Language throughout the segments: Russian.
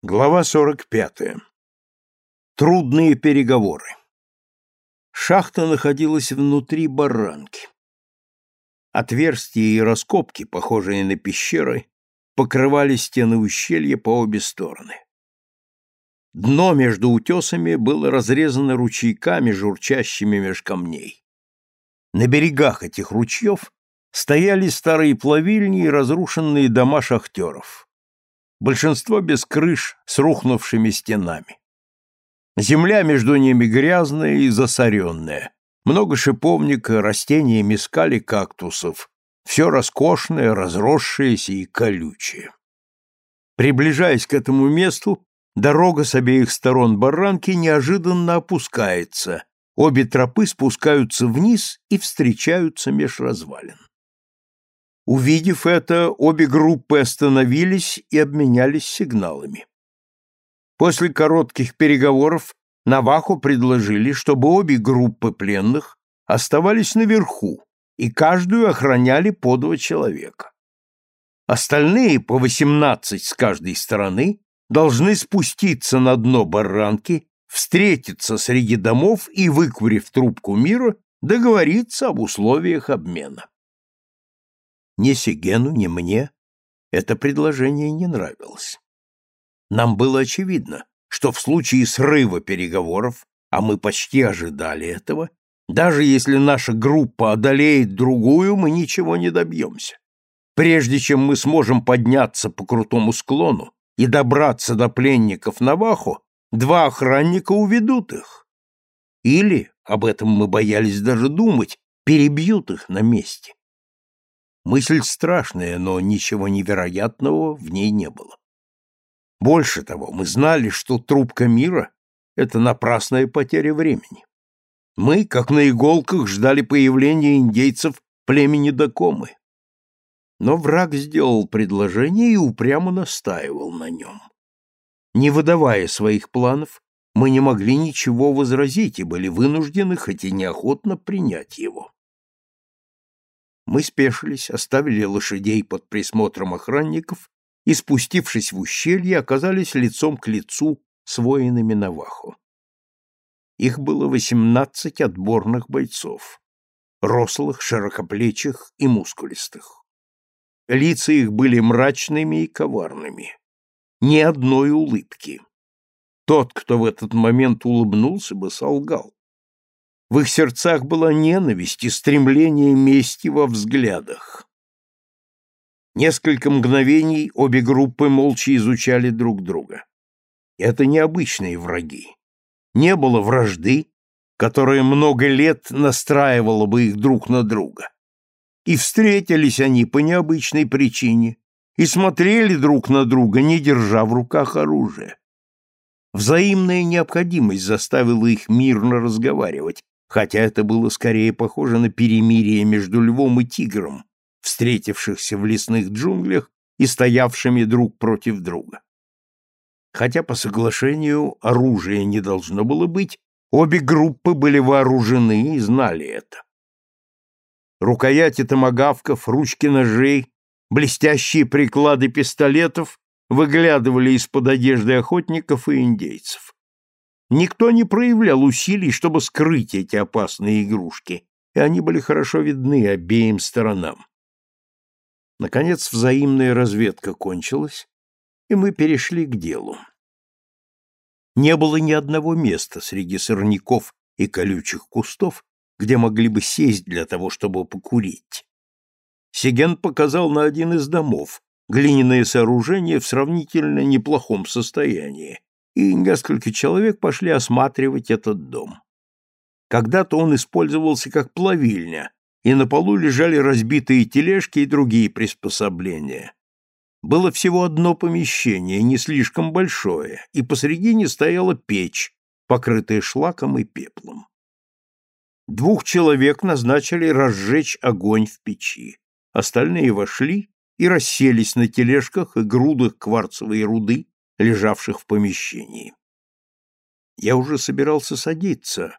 Глава 45. Трудные переговоры. Шахта находилась внутри баранки. Отверстия и раскопки, похожие на пещеры, покрывали стены ущелья по обе стороны. Дно между утесами было разрезано ручейками, журчащими меж камней. На берегах этих ручьев стояли старые плавильни и разрушенные дома шахтеров большинство без крыш с рухнувшими стенами. Земля между ними грязная и засоренная, много шиповника, растения мескали кактусов, все роскошное, разросшееся и колючее. Приближаясь к этому месту, дорога с обеих сторон баранки неожиданно опускается, обе тропы спускаются вниз и встречаются меж развалин. Увидев это, обе группы остановились и обменялись сигналами. После коротких переговоров Наваху предложили, чтобы обе группы пленных оставались наверху, и каждую охраняли по два человека. Остальные, по восемнадцать с каждой стороны, должны спуститься на дно баранки, встретиться среди домов и, выкурив трубку мира, договориться об условиях обмена. Ни Сигену, ни мне это предложение не нравилось. Нам было очевидно, что в случае срыва переговоров, а мы почти ожидали этого, даже если наша группа одолеет другую, мы ничего не добьемся. Прежде чем мы сможем подняться по крутому склону и добраться до пленников Навахо, два охранника уведут их. Или, об этом мы боялись даже думать, перебьют их на месте. Мысль страшная, но ничего невероятного в ней не было. Больше того, мы знали, что трубка мира — это напрасная потеря времени. Мы, как на иголках, ждали появления индейцев племени Дакомы. Но враг сделал предложение и упрямо настаивал на нем. Не выдавая своих планов, мы не могли ничего возразить и были вынуждены, хоть и неохотно, принять его. Мы спешились, оставили лошадей под присмотром охранников и, спустившись в ущелье, оказались лицом к лицу с воинами Навахо. Их было восемнадцать отборных бойцов, рослых, широкоплечих и мускулистых. Лица их были мрачными и коварными. Ни одной улыбки. Тот, кто в этот момент улыбнулся бы, солгал. В их сердцах была ненависть и стремление мести во взглядах. Несколько мгновений обе группы молча изучали друг друга. Это необычные враги. Не было вражды, которая много лет настраивала бы их друг на друга. И встретились они по необычной причине, и смотрели друг на друга, не держа в руках оружие. Взаимная необходимость заставила их мирно разговаривать, хотя это было скорее похоже на перемирие между львом и тигром, встретившихся в лесных джунглях и стоявшими друг против друга. Хотя по соглашению оружия не должно было быть, обе группы были вооружены и знали это. Рукояти томагавков, ручки ножей, блестящие приклады пистолетов выглядывали из-под одежды охотников и индейцев. Никто не проявлял усилий, чтобы скрыть эти опасные игрушки, и они были хорошо видны обеим сторонам. Наконец взаимная разведка кончилась, и мы перешли к делу. Не было ни одного места среди сорняков и колючих кустов, где могли бы сесть для того, чтобы покурить. Сиген показал на один из домов, глиняное сооружение в сравнительно неплохом состоянии, и несколько человек пошли осматривать этот дом. Когда-то он использовался как плавильня, и на полу лежали разбитые тележки и другие приспособления. Было всего одно помещение, не слишком большое, и посредине стояла печь, покрытая шлаком и пеплом. Двух человек назначили разжечь огонь в печи. Остальные вошли и расселись на тележках и грудах кварцевой руды, лежавших в помещении. Я уже собирался садиться,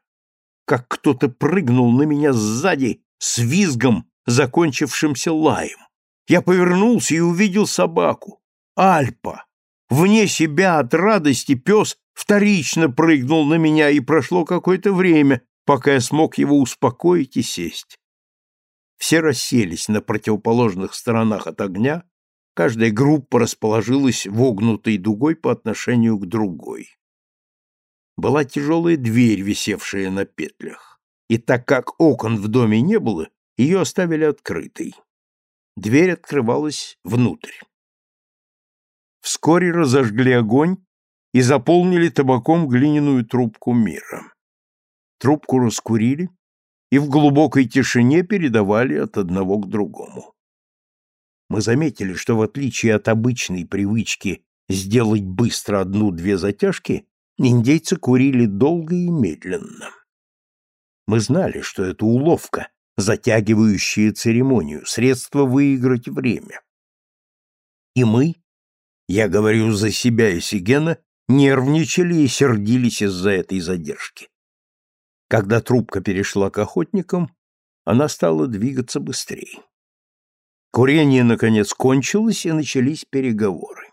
как кто-то прыгнул на меня сзади с визгом, закончившимся лаем. Я повернулся и увидел собаку, Альпа, Вне себя от радости пес вторично прыгнул на меня, и прошло какое-то время, пока я смог его успокоить и сесть. Все расселись на противоположных сторонах от огня, каждая группа расположилась вогнутой дугой по отношению к другой. Была тяжелая дверь, висевшая на петлях, и так как окон в доме не было, ее оставили открытой. Дверь открывалась внутрь. Вскоре разожгли огонь и заполнили табаком глиняную трубку мира. Трубку раскурили и в глубокой тишине передавали от одного к другому. Мы заметили, что в отличие от обычной привычки сделать быстро одну-две затяжки, индейцы курили долго и медленно. Мы знали, что это уловка, затягивающая церемонию, средство выиграть время. И мы, я говорю за себя и Сигена, нервничали и сердились из-за этой задержки. Когда трубка перешла к охотникам, она стала двигаться быстрее. Курение, наконец, кончилось, и начались переговоры.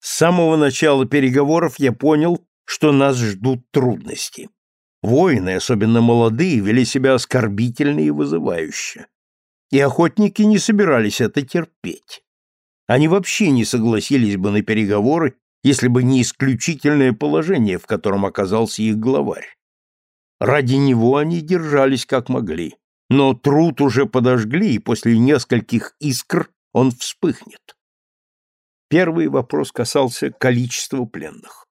С самого начала переговоров я понял, что нас ждут трудности. Воины, особенно молодые, вели себя оскорбительно и вызывающе. И охотники не собирались это терпеть. Они вообще не согласились бы на переговоры, если бы не исключительное положение, в котором оказался их главарь. Ради него они держались как могли, но труд уже подожгли, и после нескольких искр он вспыхнет. Первый вопрос касался количества пленных.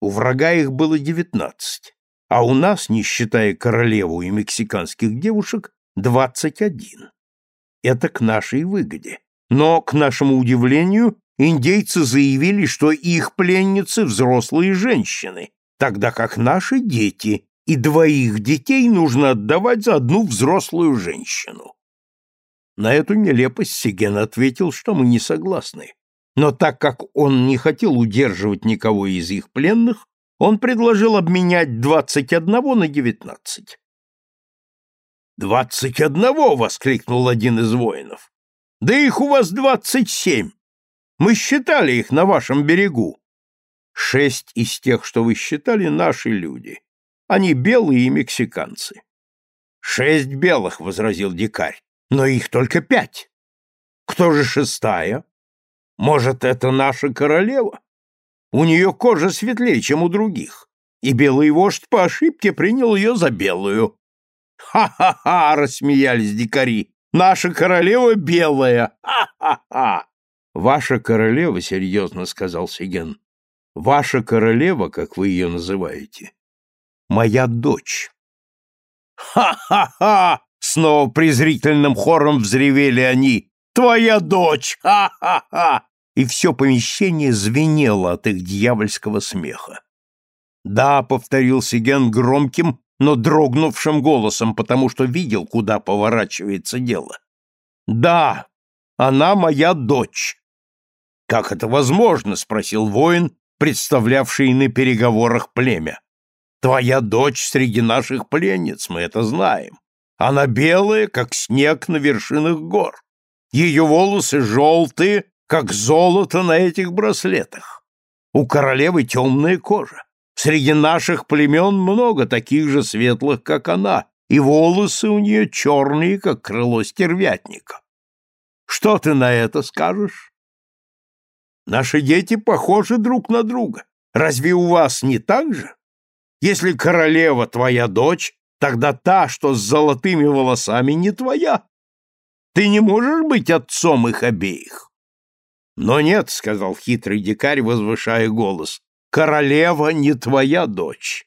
У врага их было девятнадцать, а у нас, не считая королеву и мексиканских девушек, двадцать один. Это к нашей выгоде. Но, к нашему удивлению, индейцы заявили, что их пленницы – взрослые женщины, тогда как наши – дети, и двоих детей нужно отдавать за одну взрослую женщину. На эту нелепость Сиген ответил, что мы не согласны. Но так как он не хотел удерживать никого из их пленных, он предложил обменять двадцать одного на девятнадцать. «Двадцать одного!» — воскликнул один из воинов. Да их у вас двадцать семь. Мы считали их на вашем берегу. Шесть из тех, что вы считали, наши люди. Они белые и мексиканцы. Шесть белых, — возразил дикарь, — но их только пять. Кто же шестая? Может, это наша королева? У нее кожа светлее, чем у других, и белый вождь по ошибке принял ее за белую. «Ха-ха-ха!» — рассмеялись дикари. Наша королева белая! Ха-ха-ха!» «Ваша королева, — серьезно сказал Сиген, — ваша королева, как вы ее называете, моя дочь». «Ха-ха-ха!» — снова презрительным хором взревели они. «Твоя дочь! Ха-ха-ха!» И все помещение звенело от их дьявольского смеха. «Да», — повторил Сиген громким, но дрогнувшим голосом, потому что видел, куда поворачивается дело. «Да, она моя дочь». «Как это возможно?» — спросил воин, представлявший на переговорах племя. «Твоя дочь среди наших пленниц, мы это знаем. Она белая, как снег на вершинах гор. Ее волосы желтые, как золото на этих браслетах. У королевы темная кожа. Среди наших племен много таких же светлых, как она, и волосы у нее черные, как крыло стервятника. Что ты на это скажешь? Наши дети похожи друг на друга. Разве у вас не так же? Если королева твоя дочь, тогда та, что с золотыми волосами, не твоя. Ты не можешь быть отцом их обеих. Но нет, — сказал хитрый дикарь, возвышая голос, королева не твоя дочь.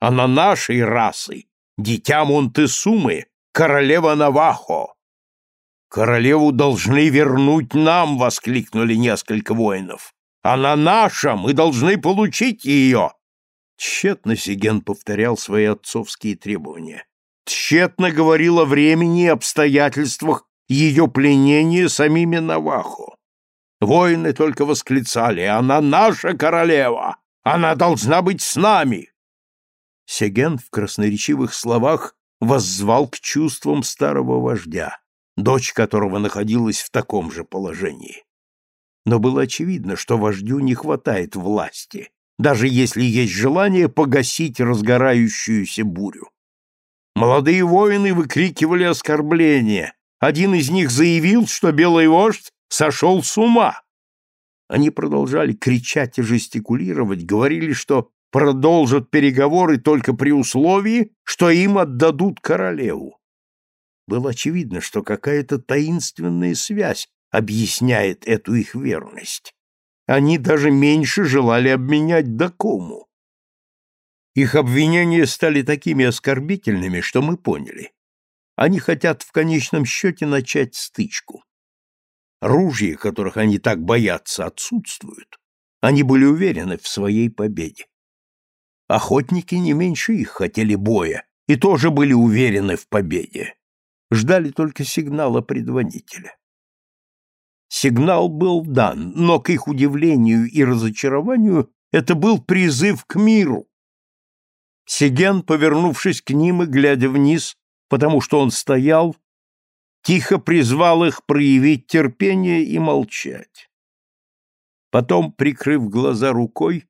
Она нашей расы, дитя Монтесумы, королева Навахо. Королеву должны вернуть нам, воскликнули несколько воинов. Она наша, мы должны получить ее. Тщетно Сиген повторял свои отцовские требования. Тщетно говорил о времени и обстоятельствах ее пленения самими Навахо. Воины только восклицали «Она наша королева! Она должна быть с нами!» Сеген в красноречивых словах воззвал к чувствам старого вождя, дочь которого находилась в таком же положении. Но было очевидно, что вождю не хватает власти, даже если есть желание погасить разгорающуюся бурю. Молодые воины выкрикивали оскорбления. Один из них заявил, что белый вождь сошел с ума. Они продолжали кричать и жестикулировать, говорили, что продолжат переговоры только при условии, что им отдадут королеву. Было очевидно, что какая-то таинственная связь объясняет эту их верность. Они даже меньше желали обменять докому. Их обвинения стали такими оскорбительными, что мы поняли. Они хотят в конечном счете начать стычку. Ружья, которых они так боятся, отсутствуют. Они были уверены в своей победе. Охотники не меньше их хотели боя и тоже были уверены в победе. Ждали только сигнала предводителя. Сигнал был дан, но, к их удивлению и разочарованию, это был призыв к миру. Сиген, повернувшись к ним и глядя вниз, потому что он стоял, тихо призвал их проявить терпение и молчать. Потом, прикрыв глаза рукой,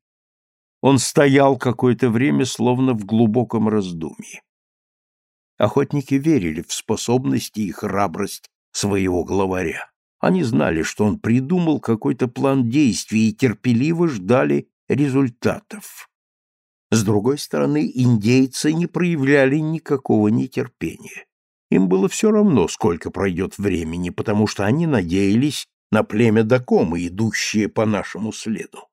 он стоял какое-то время, словно в глубоком раздумье. Охотники верили в способности и храбрость своего главаря. Они знали, что он придумал какой-то план действий и терпеливо ждали результатов. С другой стороны, индейцы не проявляли никакого нетерпения. Им было все равно, сколько пройдет времени, потому что они надеялись на племя Дакома, идущее по нашему следу.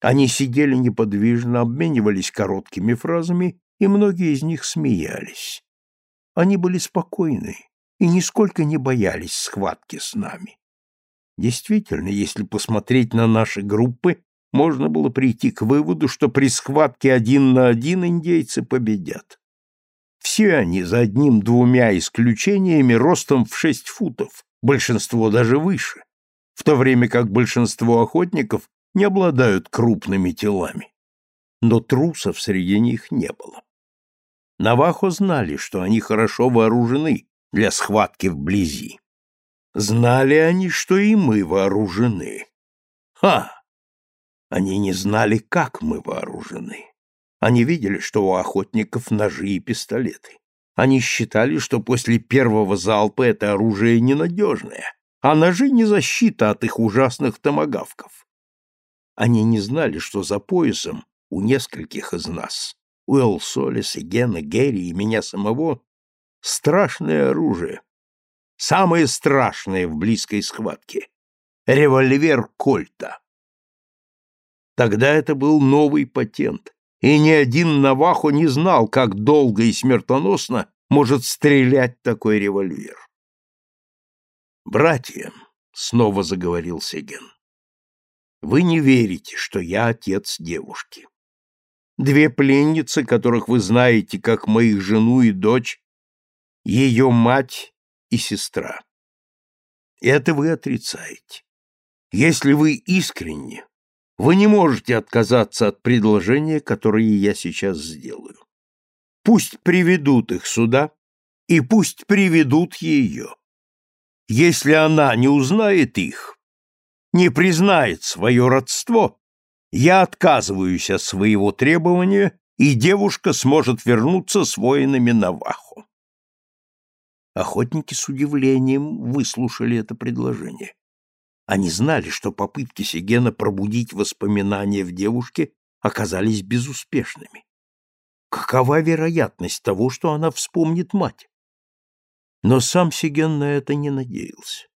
Они сидели неподвижно, обменивались короткими фразами, и многие из них смеялись. Они были спокойны и нисколько не боялись схватки с нами. Действительно, если посмотреть на наши группы, можно было прийти к выводу, что при схватке один на один индейцы победят. Все они, за одним-двумя исключениями, ростом в шесть футов, большинство даже выше, в то время как большинство охотников не обладают крупными телами. Но трусов среди них не было. Навахо знали, что они хорошо вооружены для схватки вблизи. Знали они, что и мы вооружены. Ха! Они не знали, как мы вооружены. Они видели, что у охотников ножи и пистолеты. Они считали, что после первого залпа это оружие ненадежное, а ножи не защита от их ужасных томагавков. Они не знали, что за поясом у нескольких из нас, у Элсолиса, Гена, Герри и меня самого, страшное оружие, самое страшное в близкой схватке — револьвер Кольта. Тогда это был новый патент, и ни один Навахо не знал, как долго и смертоносно может стрелять такой револьвер. «Братья», — снова заговорил Сеген, — «вы не верите, что я отец девушки. Две пленницы, которых вы знаете как моих жену и дочь, ее мать и сестра. Это вы отрицаете. Если вы искренне, вы не можете отказаться от предложения, которое я сейчас сделаю. Пусть приведут их сюда, и пусть приведут ее. Если она не узнает их, не признает свое родство, я отказываюсь от своего требования, и девушка сможет вернуться с воинами Навахо. Охотники с удивлением выслушали это предложение. Они знали, что попытки Сигена пробудить воспоминания в девушке оказались безуспешными. Какова вероятность того, что она вспомнит мать? Но сам Сиген на это не надеялся.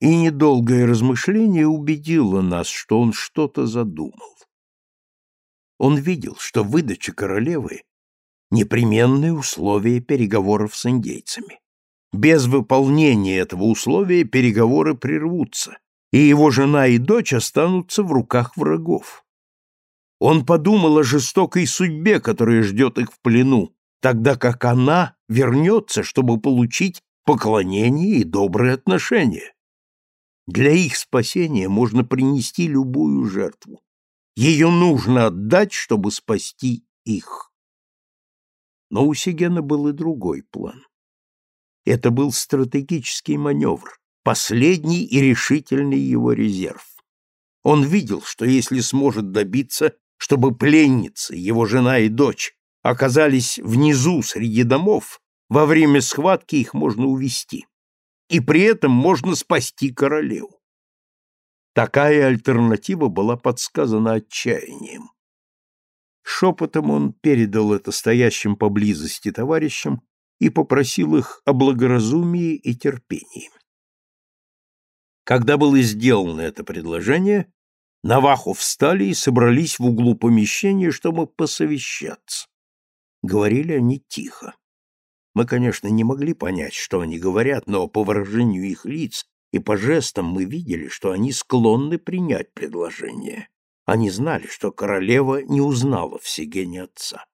И недолгое размышление убедило нас, что он что-то задумал. Он видел, что выдача королевы — непременное условие переговоров с индейцами. Без выполнения этого условия переговоры прервутся, и его жена и дочь останутся в руках врагов. Он подумал о жестокой судьбе, которая ждет их в плену, тогда как она вернется, чтобы получить поклонение и добрые отношения. Для их спасения можно принести любую жертву. Ее нужно отдать, чтобы спасти их. Но у Сигена был и другой план. Это был стратегический маневр, последний и решительный его резерв. Он видел, что если сможет добиться, чтобы пленницы, его жена и дочь, оказались внизу среди домов, во время схватки их можно увести. И при этом можно спасти королеву. Такая альтернатива была подсказана отчаянием. Шепотом он передал это стоящим поблизости товарищам и попросил их о благоразумии и терпении. Когда было сделано это предложение, Наваху встали и собрались в углу помещения, чтобы посовещаться. Говорили они тихо. Мы, конечно, не могли понять, что они говорят, но по выражению их лиц и по жестам мы видели, что они склонны принять предложение. Они знали, что королева не узнала в Сигене отца.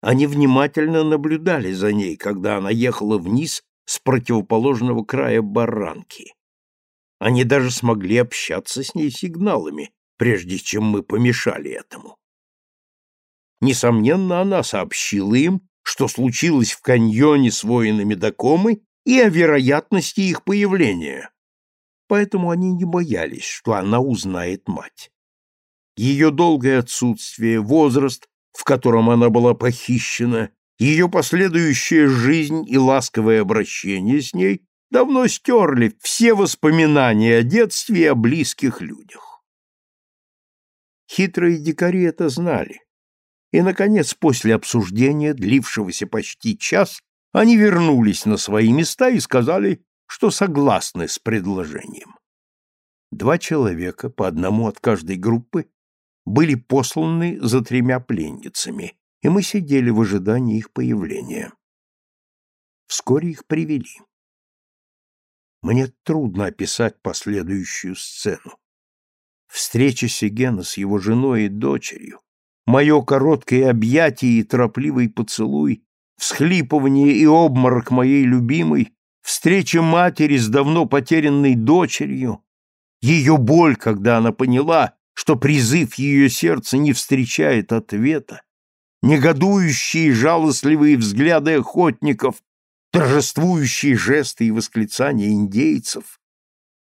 Они внимательно наблюдали за ней, когда она ехала вниз с противоположного края баранки. Они даже смогли общаться с ней сигналами, прежде чем мы помешали этому. Несомненно, она сообщила им, что случилось в каньоне с воинами Дакомы и о вероятности их появления. Поэтому они не боялись, что она узнает мать. Ее долгое отсутствие, возраст, в котором она была похищена, ее последующая жизнь и ласковое обращение с ней давно стерли все воспоминания о детстве и о близких людях. Хитрые дикари это знали. И, наконец, после обсуждения, длившегося почти час, они вернулись на свои места и сказали, что согласны с предложением. Два человека, по одному от каждой группы, были посланы за тремя пленницами, и мы сидели в ожидании их появления. Вскоре их привели. Мне трудно описать последующую сцену. Встреча Сигена с его женой и дочерью, мое короткое объятие и торопливый поцелуй, всхлипывание и обморок моей любимой, встреча матери с давно потерянной дочерью, ее боль, когда она поняла, что призыв ее сердца не встречает ответа, негодующие жалостливые взгляды охотников торжествующие жесты и восклицания индейцев,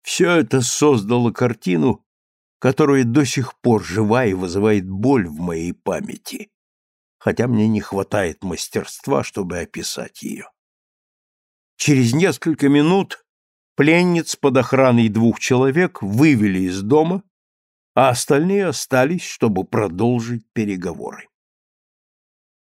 все это создало картину, которая до сих пор жива и вызывает боль в моей памяти, хотя мне не хватает мастерства, чтобы описать ее. Через несколько минут пленниц под охраной двух человек вывели из дома, а остальные остались, чтобы продолжить переговоры.